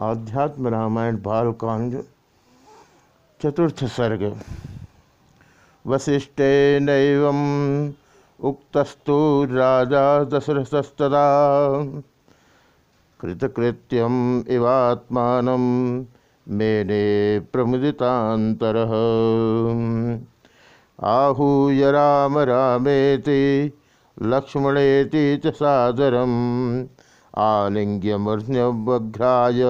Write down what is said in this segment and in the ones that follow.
आध्यात्म रामायण, बालकांड, चतुर्थ सर्ग। वशिष्ठेन उक्तस्तु राजा दशरथस्तदा। कृतकृत्यम इवात्मान मेने प्रमुदितांतर आहूय राम रामेति, लक्ष्मणेति च सादरम्। आलिंग्यमूर्ध्यवघ्राय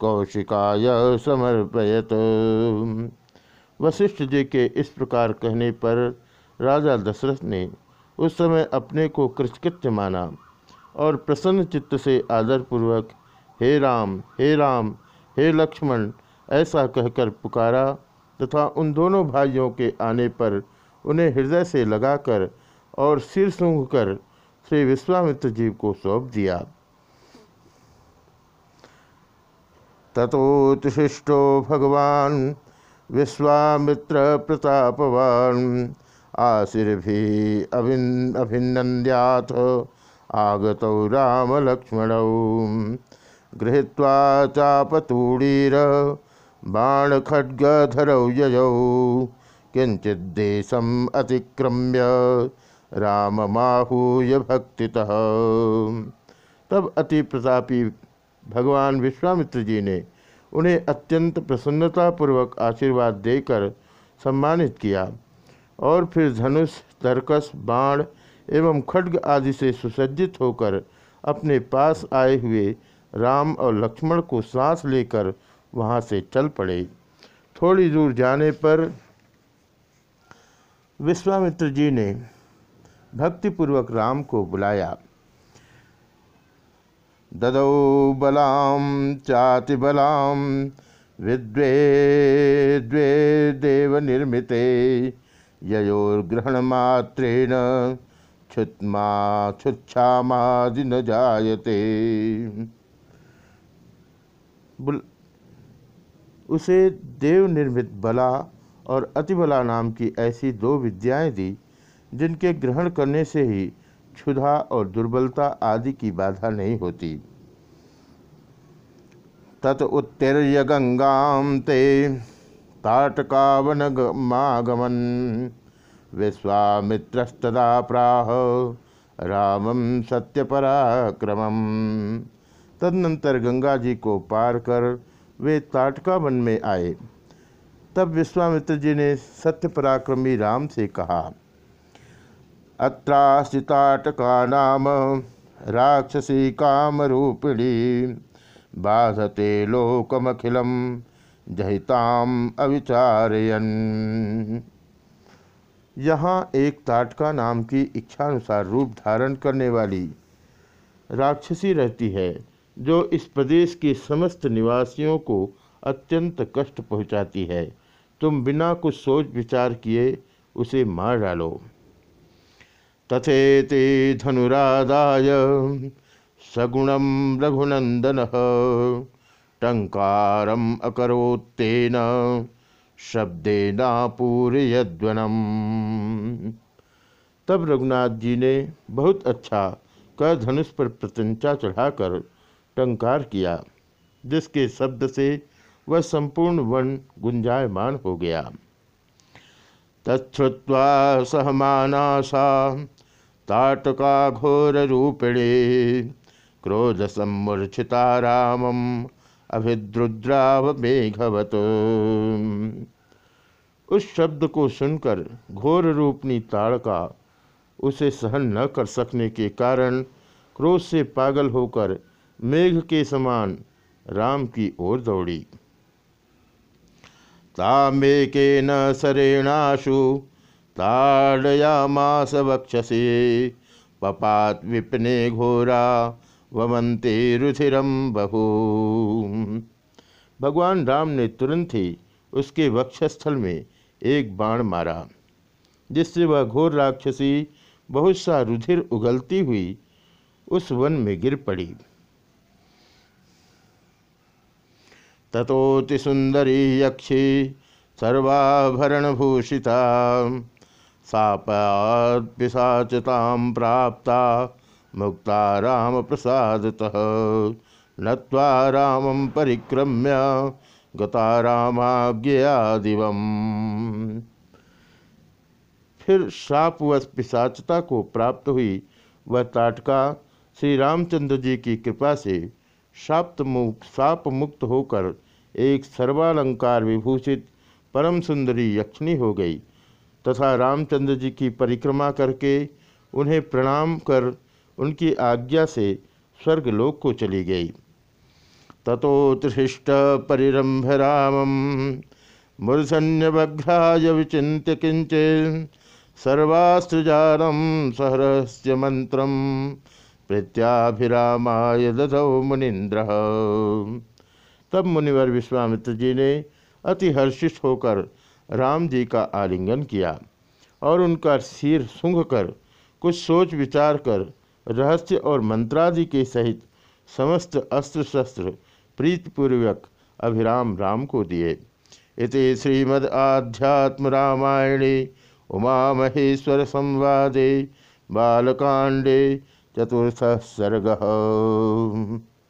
कौशिकाय समर्पयत। वशिष्ठ जी के इस प्रकार कहने पर राजा दशरथ ने उस समय अपने को कृतकृत्य माना और प्रसन्न चित्त से आदरपूर्वक, हे राम हे राम, हे लक्ष्मण, ऐसा कहकर पुकारा तथा उन दोनों भाइयों के आने पर उन्हें हृदय से लगाकर और सिर सूंघ कर श्री विश्वामित्र जी को सौंप दिया। तथोत्शिष्टो भगवान विश्वामित्र प्रतापवान। आशीर्भि अभिन अभिनंद्याथ आगत राम लक्ष्मण गृहीत्वा चापतूड़ीर बाण खड्गधरौ ययौ। किंचिदेशम अतिक्रम्य राम माहूय भक्ति तब अति प्रतापी भगवान विश्वामित्र जी ने उन्हें अत्यंत प्रसन्नतापूर्वक आशीर्वाद देकर सम्मानित किया और फिर धनुष, तर्कस, बाण एवं खड्ग आदि से सुसज्जित होकर अपने पास आए हुए राम और लक्ष्मण को सांस लेकर वहाँ से चल पड़े। थोड़ी दूर जाने पर विश्वामित्र जी ने भक्तिपूर्वक राम को बुलाया। ददौ बलाम चाति बलाम विद्वे, द्वे देव निर्मिते ययोर्ग्रहण मात्रेण क्षुत्मा क्षुच्छामादि न जायते। उसे देव निर्मित बला और अतिबला नाम की ऐसी दो विद्याएँ दी जिनके ग्रहण करने से ही क्षुधा और दुर्बलता आदि की बाधा नहीं होती। तत उत्तीर्य गंगा ते ताटकावन मागमन। विश्वामित्रस्तदा प्राह रामम सत्यपराक्रमम। तदनंतर गंगा जी को पार कर वे ताटका वन में आए। तब विश्वामित्र जी ने सत्य पराक्रमी राम से कहा अत्रास्थिताटका नाम राक्षसी कामरूपिणी बाधते लोकमखिलम जहिताम अविचारयन। यहाँ एक ताटका नाम की इच्छानुसार रूप धारण करने वाली राक्षसी रहती है, जो इस प्रदेश के समस्त निवासियों को अत्यंत कष्ट पहुँचाती है। तुम बिना कुछ सोच विचार किए उसे मार डालो। तथेति धनुरादाय सगुणम रघुनंदन टंकारम अकरोत्तेन शब्देना पूरयध्वनम तब रघुनाथ जी ने बहुत अच्छा कर धनुष पर प्रत्यंचा चढ़ाकर टंकार किया, जिसके शब्द से वह संपूर्ण वन गुंजायमान हो गया। तत्वा सहमानाशा ताटका घोर रूपिणे। क्रोध सम्मूर्छिता रामम अभिद्रुद्राव मेघवत। उस शब्द को सुनकर घोर रूपनी ताड़का उसे सहन न कर सकने के कारण क्रोध से पागल होकर मेघ के समान राम की ओर दौड़ी। तामेकेन सरेणाशु ताड़यामास वक्षसे, पपात विपने घोरा वमंते रुधिरम बहु। भगवान राम ने तुरंत ही उसके वक्षस्थल में एक बाण मारा, जिससे वह घोर राक्षसी, बहुत सा रुधिर उगलती हुई उस वन में गिर पड़ी। तथोति सुंदरी यक्षी सर्वाभरणभूषिता। सापापिशाचतां प्राप्ता, मुक्ता राम प्रसादतः नत्वा रामं परिक्रम्य गता रामाज्ञया दिवम फिर शापवश पिशाचता को प्राप्त हुई वह ताटका श्री रामचंद्र जी की कृपा से शाप्त मुक्त होकर एक सर्वालंकार विभूषित, परम सुंदरी यक्षिणी हो गई। तथा रामचंद्र जी की परिक्रमा करके उन्हें प्रणाम कर उनकी आज्ञा से स्वर्गलोक को चली गई। तथोत्थिष्ट परिरंभ रामम। मूर्धन्यवघ्राय विचिन्त्य किंचे सर्वास्त्रजालम सहरस्य मंत्र प्रत्याभिरामाय दधौ मुनिन्द्र। तब मुनिवर विश्वामित्र जी ने अति हर्षित होकर राम जी का आलिंगन किया और उनका सिर सूंघ कर कुछ सोच विचार कर रहस्य और मंत्रादि के सहित समस्त अस्त्र शस्त्र प्रीतिपूर्वक अभिराम राम को दिए। इति श्रीमद् आध्यात्म रामायणे उमा महेश्वर संवादे बालकांडे चतुर्थ सर्ग।